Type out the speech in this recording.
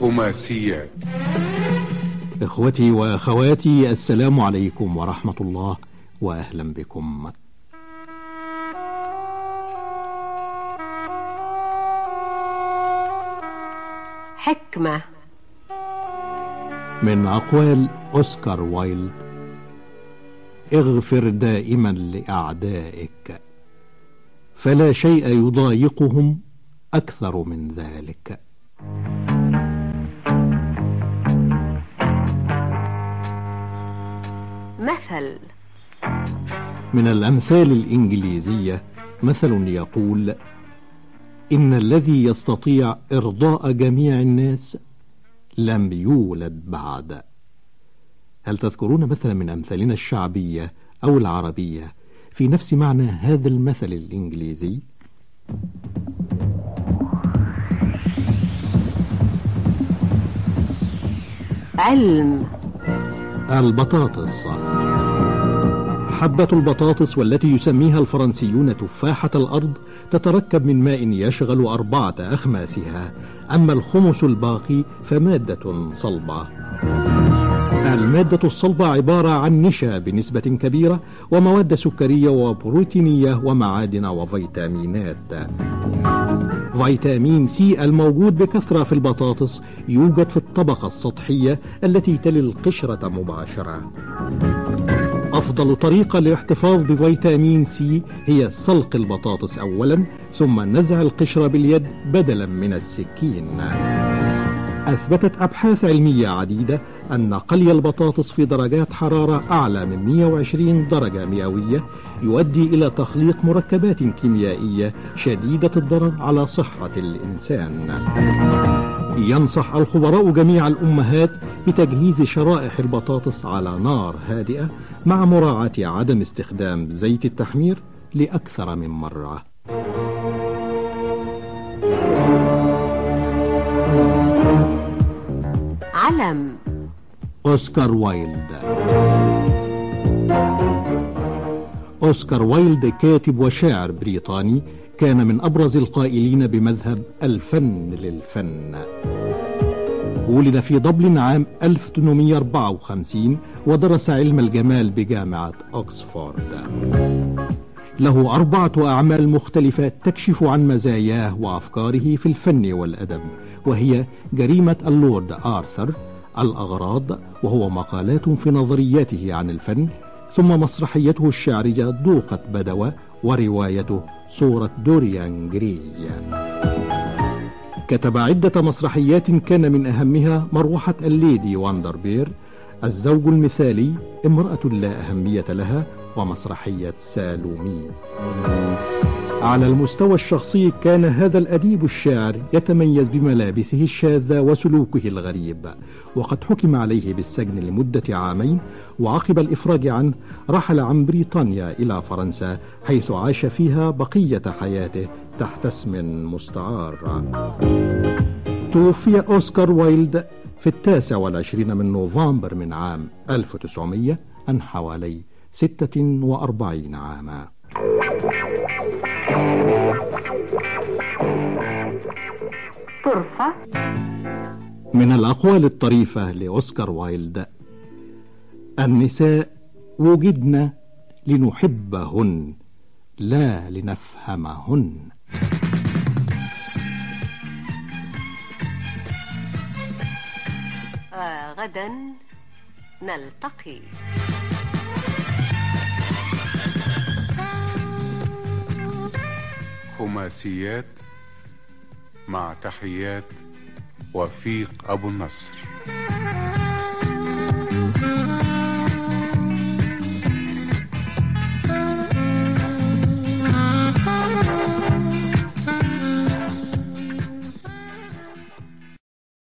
خماسيات إخوتي وأخواتي السلام عليكم ورحمة الله وأهلا بكم. حكمة. من أقوال أوسكار وايلد اغفر دائما لأعدائك فلا شيء يضايقهم أكثر من ذلك. مثل. من الأمثال الإنجليزية مثل يقول إن الذي يستطيع إرضاء جميع الناس لم يولد بعد. هل تذكرون مثلا من أمثالنا الشعبية أو العربية في نفس معنى هذا المثل الإنجليزي؟ علم. البطاطس. حبة البطاطس والتي يسميها الفرنسيون تفاحة الأرض تتركب من ماء يشغل أربعة أخماسها. أما الخمس الباقي فمادة صلبة. المادة الصلبة عبارة عن نشا بنسبة كبيرة ومواد سكرية وبروتينية ومعادن وفيتامينات. فيتامين سي الموجود بكثرة في البطاطس يوجد في الطبقة السطحية التي تلي القشرة مباشرة. أفضل طريقة للاحتفاظ بفيتامين سي هي سلق البطاطس أولا ثم نزع القشرة باليد بدلا من السكين. أثبتت أبحاث علمية عديدة أن قلي البطاطس في درجات حرارة أعلى من 120 درجة مئوية يؤدي إلى تخليق مركبات كيميائية شديدة الضرر على صحة الإنسان. ينصح الخبراء جميع الأمهات بتجهيز شرائح البطاطس على نار هادئة مع مراعاة عدم استخدام زيت التحمير لأكثر من مرة. علم أوسكار وايلد. أوسكار وايلد كاتب وشاعر بريطاني كان من أبرز القائلين بمذهب الفن للفن. ولد في دبلن عام 1854 ودرس علم الجمال بجامعة أكسفورد. له أربعة أعمال مختلفة تكشف عن مزاياه وأفكاره في الفن والأدب وهي جريمة اللورد آرثر الأغراض وهو مقالات في نظرياته عن الفن ثم مسرحيته الشعرية دوقة بادوا وروايته صورة دوريان جري. كتب عدة مسرحيات كان من أهمها مروحة الليدي ويندرمير الزوج المثالي امرأة لا أهمية لها ومسرحية سالومي. على المستوى الشخصي كان هذا الأديب الشاعر يتميز بملابسه الشاذة وسلوكه الغريب وقد حكم عليه بالسجن لمدة عامين وعقب الإفراج عنه رحل عن بريطانيا إلى فرنسا حيث عاش فيها بقية حياته تحت اسم مستعار. توفي أوسكار وايلد في التاسع والعشرين من نوفمبر من عام 1900 عن حوالي ستة وأربعين عاما. طرفة من الأقوال الطريفة لأوسكار وايلد النساء وجدن لنحبهن لا لنفهمهن. غدا نلتقي. خماسيات مع تحيات وفيق أبو النصر.